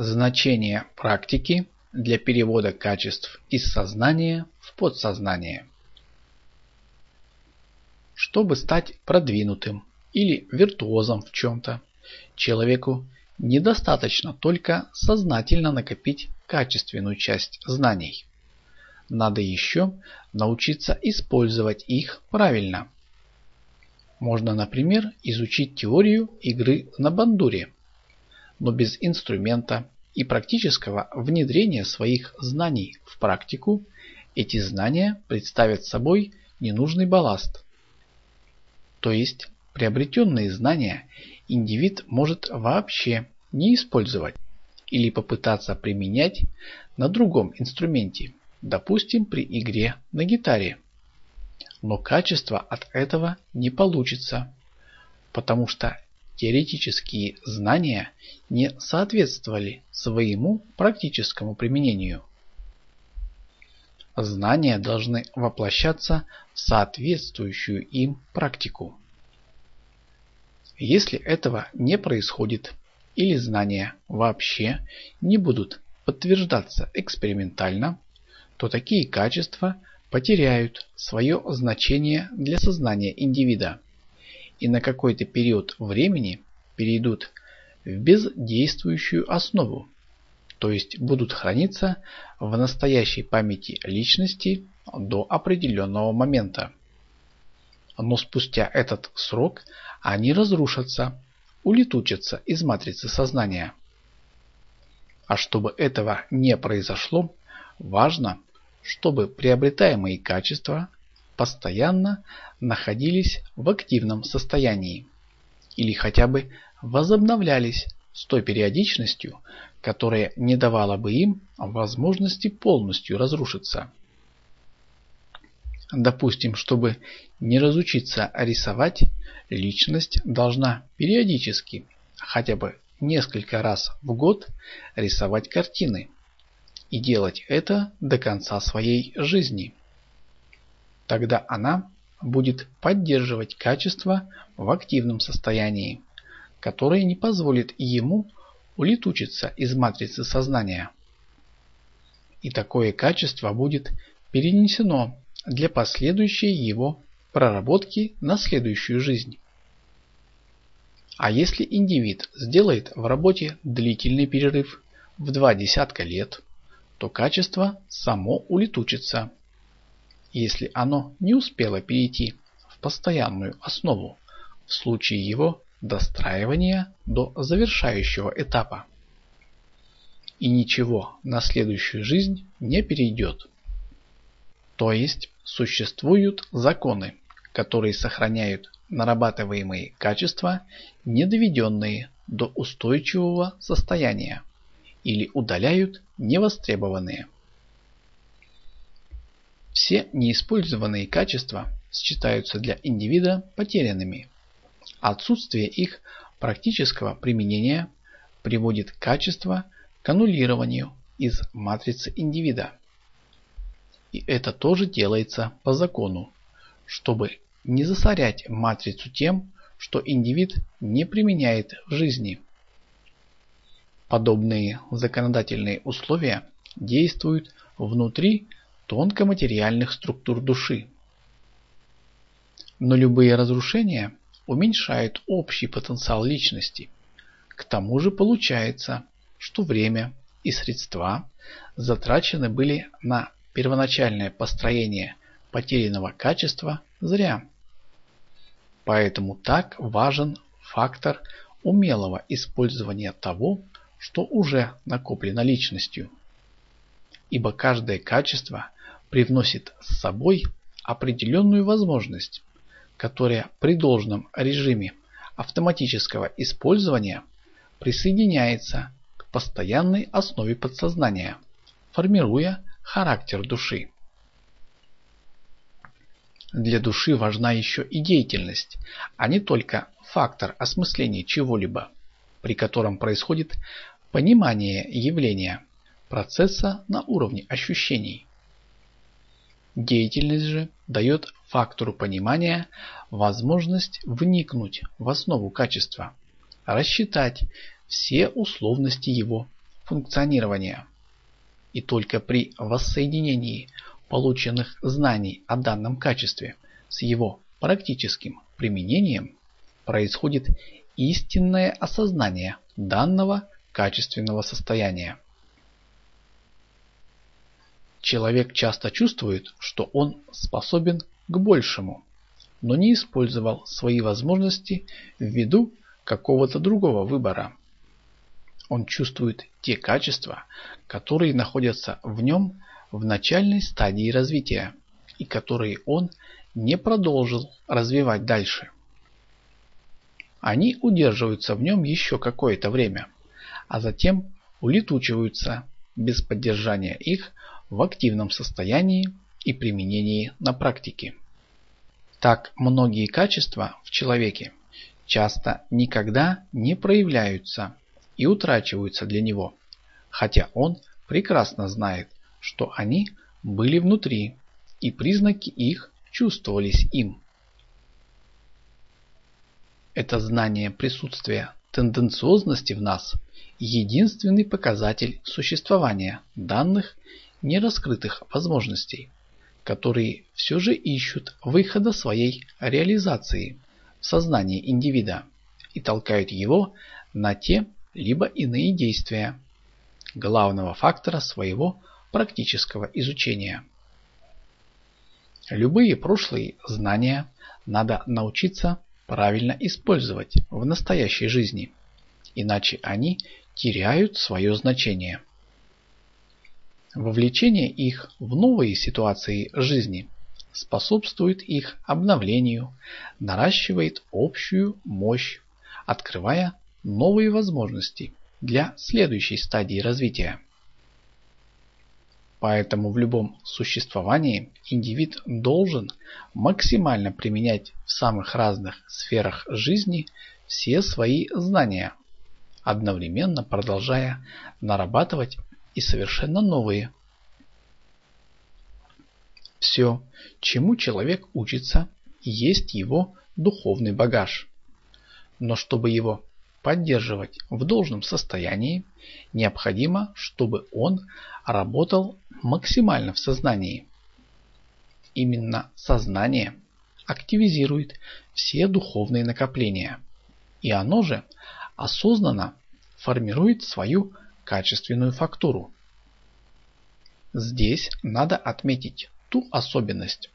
Значение практики для перевода качеств из сознания в подсознание. Чтобы стать продвинутым или виртуозом в чем-то, человеку недостаточно только сознательно накопить качественную часть знаний. Надо еще научиться использовать их правильно. Можно, например, изучить теорию игры на бандуре но без инструмента и практического внедрения своих знаний в практику эти знания представят собой ненужный балласт. То есть приобретенные знания индивид может вообще не использовать или попытаться применять на другом инструменте, допустим при игре на гитаре. Но качество от этого не получится, потому что теоретические знания не соответствовали своему практическому применению. Знания должны воплощаться в соответствующую им практику. Если этого не происходит или знания вообще не будут подтверждаться экспериментально, то такие качества потеряют свое значение для сознания индивида и на какой-то период времени перейдут в бездействующую основу, то есть будут храниться в настоящей памяти личности до определенного момента. Но спустя этот срок они разрушатся, улетучатся из матрицы сознания. А чтобы этого не произошло, важно, чтобы приобретаемые качества постоянно находились в активном состоянии или хотя бы возобновлялись с той периодичностью, которая не давала бы им возможности полностью разрушиться. Допустим, чтобы не разучиться рисовать, личность должна периодически, хотя бы несколько раз в год, рисовать картины. И делать это до конца своей жизни. Тогда она будет поддерживать качество в активном состоянии, которое не позволит ему улетучиться из матрицы сознания. И такое качество будет перенесено для последующей его проработки на следующую жизнь. А если индивид сделает в работе длительный перерыв в два десятка лет, то качество само улетучится если оно не успело перейти в постоянную основу в случае его достраивания до завершающего этапа. И ничего на следующую жизнь не перейдет. То есть существуют законы, которые сохраняют нарабатываемые качества, не доведенные до устойчивого состояния, или удаляют невостребованные. Все неиспользованные качества считаются для индивида потерянными. Отсутствие их практического применения приводит качество к аннулированию из матрицы индивида. И это тоже делается по закону, чтобы не засорять матрицу тем, что индивид не применяет в жизни. Подобные законодательные условия действуют внутри тонкоматериальных структур души. Но любые разрушения уменьшают общий потенциал личности. К тому же получается, что время и средства затрачены были на первоначальное построение потерянного качества зря. Поэтому так важен фактор умелого использования того, что уже накоплено личностью. Ибо каждое качество привносит с собой определенную возможность, которая при должном режиме автоматического использования присоединяется к постоянной основе подсознания, формируя характер души. Для души важна еще и деятельность, а не только фактор осмысления чего-либо, при котором происходит понимание явления, процесса на уровне ощущений. Деятельность же дает фактору понимания возможность вникнуть в основу качества, рассчитать все условности его функционирования. И только при воссоединении полученных знаний о данном качестве с его практическим применением происходит истинное осознание данного качественного состояния. Человек часто чувствует, что он способен к большему, но не использовал свои возможности ввиду какого-то другого выбора. Он чувствует те качества, которые находятся в нем в начальной стадии развития и которые он не продолжил развивать дальше. Они удерживаются в нем еще какое-то время, а затем улетучиваются без поддержания их в активном состоянии и применении на практике. Так многие качества в человеке часто никогда не проявляются и утрачиваются для него, хотя он прекрасно знает, что они были внутри и признаки их чувствовались им. Это знание присутствия тенденциозности в нас – единственный показатель существования данных нераскрытых возможностей, которые все же ищут выхода своей реализации в сознании индивида и толкают его на те либо иные действия, главного фактора своего практического изучения. Любые прошлые знания надо научиться правильно использовать в настоящей жизни, иначе они теряют свое значение. Вовлечение их в новые ситуации жизни способствует их обновлению, наращивает общую мощь, открывая новые возможности для следующей стадии развития. Поэтому в любом существовании индивид должен максимально применять в самых разных сферах жизни все свои знания, одновременно продолжая нарабатывать и совершенно новые. Все, чему человек учится, есть его духовный багаж. Но чтобы его поддерживать в должном состоянии, необходимо, чтобы он работал максимально в сознании. Именно сознание активизирует все духовные накопления, и оно же осознанно формирует свою качественную фактуру. Здесь надо отметить ту особенность,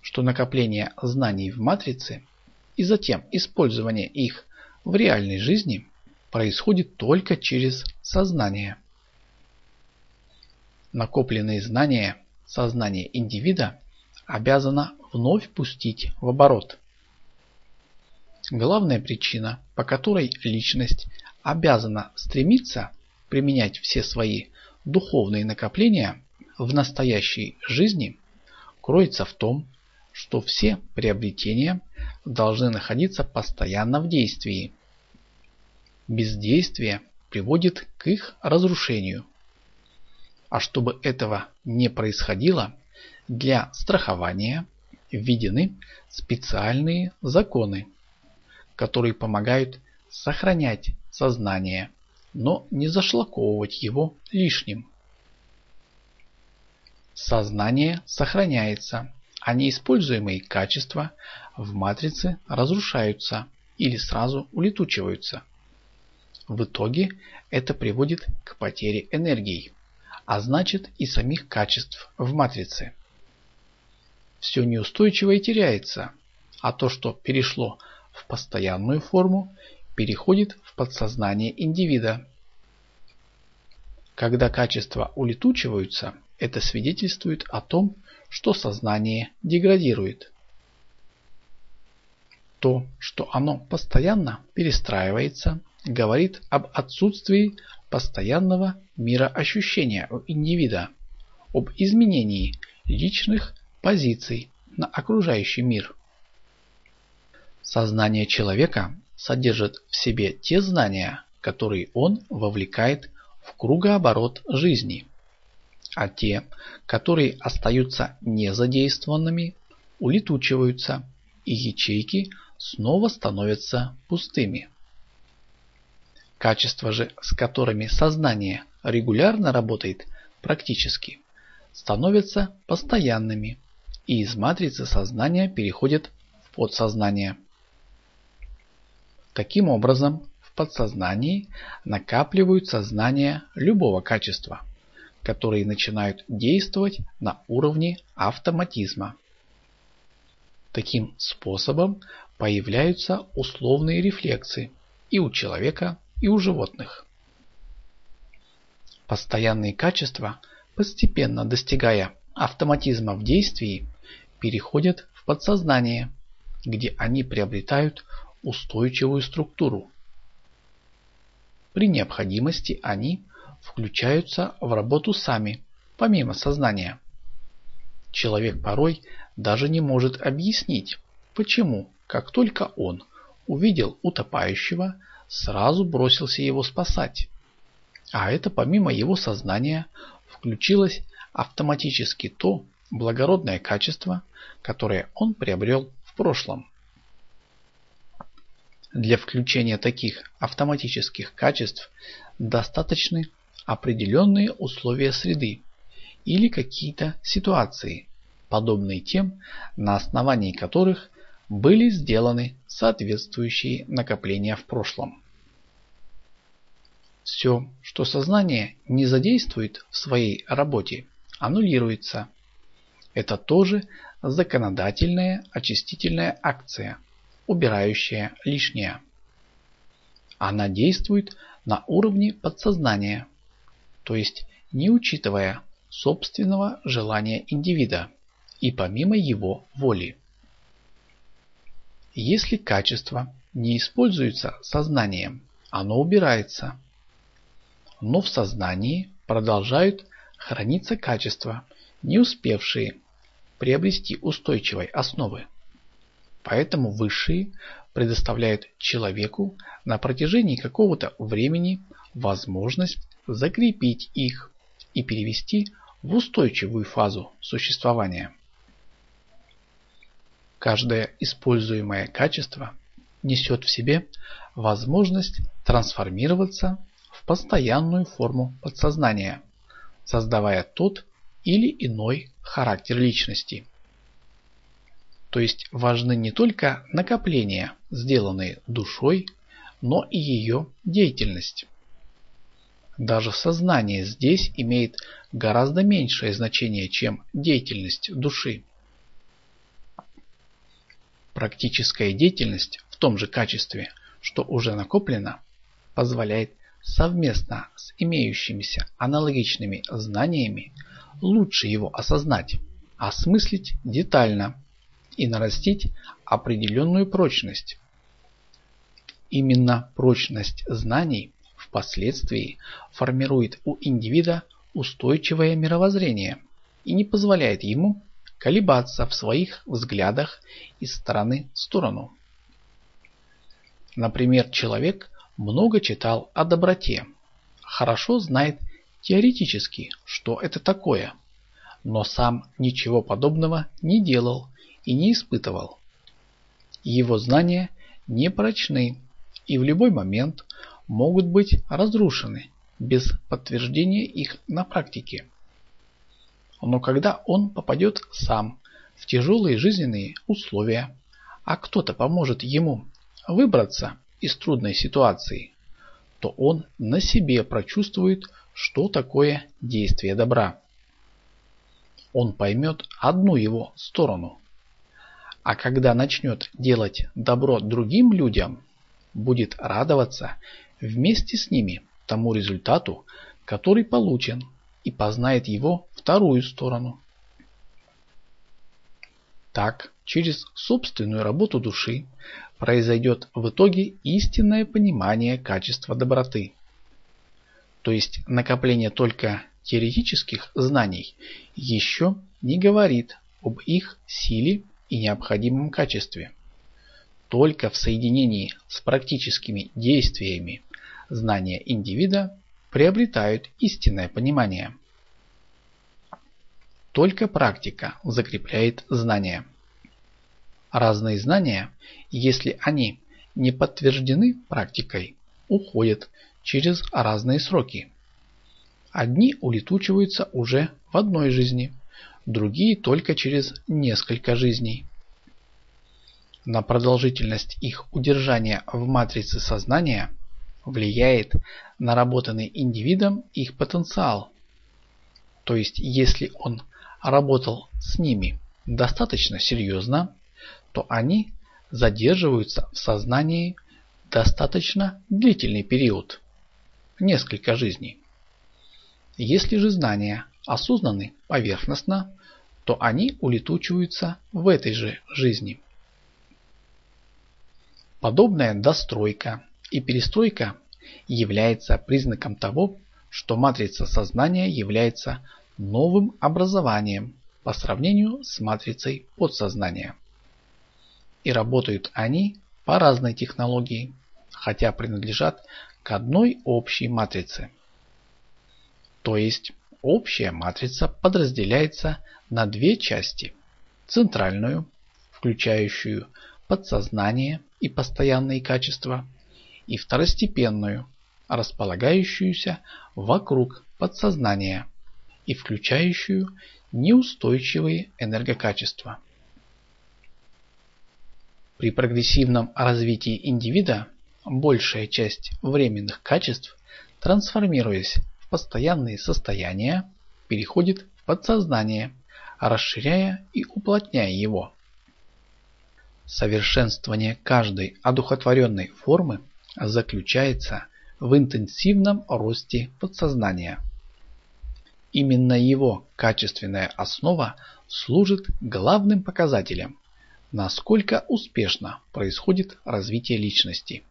что накопление знаний в матрице и затем использование их в реальной жизни происходит только через сознание. Накопленные знания сознание индивида обязано вновь пустить в оборот. Главная причина, по которой личность обязана стремиться применять все свои духовные накопления в настоящей жизни кроется в том, что все приобретения должны находиться постоянно в действии. Бездействие приводит к их разрушению. А чтобы этого не происходило, для страхования введены специальные законы, которые помогают сохранять сознание но не зашлаковывать его лишним. Сознание сохраняется, а неиспользуемые качества в матрице разрушаются или сразу улетучиваются. В итоге это приводит к потере энергии, а значит и самих качеств в матрице. Все неустойчивое теряется, а то, что перешло в постоянную форму, переходит подсознание индивида. Когда качества улетучиваются, это свидетельствует о том, что сознание деградирует. То, что оно постоянно перестраивается, говорит об отсутствии постоянного мироощущения у индивида, об изменении личных позиций на окружающий мир. Сознание человека содержит в себе те знания, которые он вовлекает в кругооборот жизни, а те, которые остаются незадействованными, улетучиваются, и ячейки снова становятся пустыми. Качества же, с которыми сознание регулярно работает практически, становятся постоянными и из матрицы сознания переходят в подсознание. Таким образом, в подсознании накапливаются знания любого качества, которые начинают действовать на уровне автоматизма. Таким способом появляются условные рефлексы и у человека, и у животных. Постоянные качества, постепенно достигая автоматизма в действии, переходят в подсознание, где они приобретают устойчивую структуру. При необходимости они включаются в работу сами, помимо сознания. Человек порой даже не может объяснить, почему, как только он увидел утопающего, сразу бросился его спасать. А это помимо его сознания включилось автоматически то благородное качество, которое он приобрел в прошлом. Для включения таких автоматических качеств достаточны определенные условия среды или какие-то ситуации, подобные тем, на основании которых были сделаны соответствующие накопления в прошлом. Все, что сознание не задействует в своей работе, аннулируется. Это тоже законодательная очистительная акция, убирающая лишнее. Она действует на уровне подсознания, то есть не учитывая собственного желания индивида и помимо его воли. Если качество не используется сознанием, оно убирается. Но в сознании продолжают храниться качества, не успевшие приобрести устойчивой основы. Поэтому высшие предоставляют человеку на протяжении какого-то времени возможность закрепить их и перевести в устойчивую фазу существования. Каждое используемое качество несет в себе возможность трансформироваться в постоянную форму подсознания, создавая тот или иной характер личности. То есть важны не только накопления, сделанные душой, но и ее деятельность. Даже сознание здесь имеет гораздо меньшее значение, чем деятельность души. Практическая деятельность в том же качестве, что уже накоплено, позволяет совместно с имеющимися аналогичными знаниями лучше его осознать, осмыслить детально и нарастить определенную прочность. Именно прочность знаний впоследствии формирует у индивида устойчивое мировоззрение и не позволяет ему колебаться в своих взглядах из стороны в сторону. Например, человек много читал о доброте, хорошо знает теоретически, что это такое, но сам ничего подобного не делал и не испытывал. Его знания не прочны и в любой момент могут быть разрушены без подтверждения их на практике. Но когда он попадет сам в тяжелые жизненные условия, а кто-то поможет ему выбраться из трудной ситуации, то он на себе прочувствует, что такое действие добра. Он поймет одну его сторону. А когда начнет делать добро другим людям, будет радоваться вместе с ними тому результату, который получен, и познает его вторую сторону. Так, через собственную работу души произойдет в итоге истинное понимание качества доброты. То есть накопление только теоретических знаний еще не говорит об их силе и необходимом качестве. Только в соединении с практическими действиями знания индивида приобретают истинное понимание. Только практика закрепляет знания. Разные знания, если они не подтверждены практикой, уходят через разные сроки. Одни улетучиваются уже в одной жизни, другие только через несколько жизней. На продолжительность их удержания в матрице сознания влияет наработанный индивидом их потенциал. То есть, если он работал с ними достаточно серьезно, то они задерживаются в сознании достаточно длительный период, несколько жизней. Если же знания осознаны поверхностно, то они улетучиваются в этой же жизни. Подобная достройка и перестройка является признаком того, что матрица сознания является новым образованием по сравнению с матрицей подсознания. И работают они по разной технологии, хотя принадлежат к одной общей матрице. То есть общая матрица подразделяется на две части. Центральную, включающую подсознание и постоянные качества, и второстепенную, располагающуюся вокруг подсознания и включающую неустойчивые энергокачества. При прогрессивном развитии индивида большая часть временных качеств, трансформируясь постоянные состояния, переходит в подсознание, расширяя и уплотняя его. Совершенствование каждой одухотворенной формы заключается в интенсивном росте подсознания. Именно его качественная основа служит главным показателем, насколько успешно происходит развитие личности.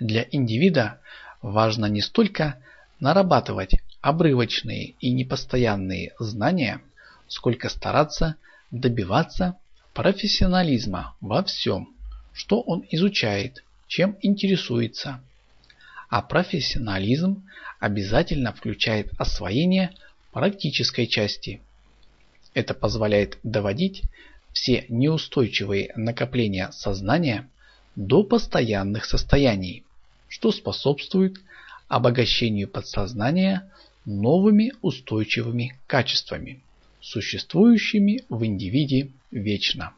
Для индивида важно не столько нарабатывать обрывочные и непостоянные знания, сколько стараться добиваться профессионализма во всем, что он изучает, чем интересуется. А профессионализм обязательно включает освоение практической части. Это позволяет доводить все неустойчивые накопления сознания до постоянных состояний, что способствует обогащению подсознания новыми устойчивыми качествами, существующими в индивиде вечно.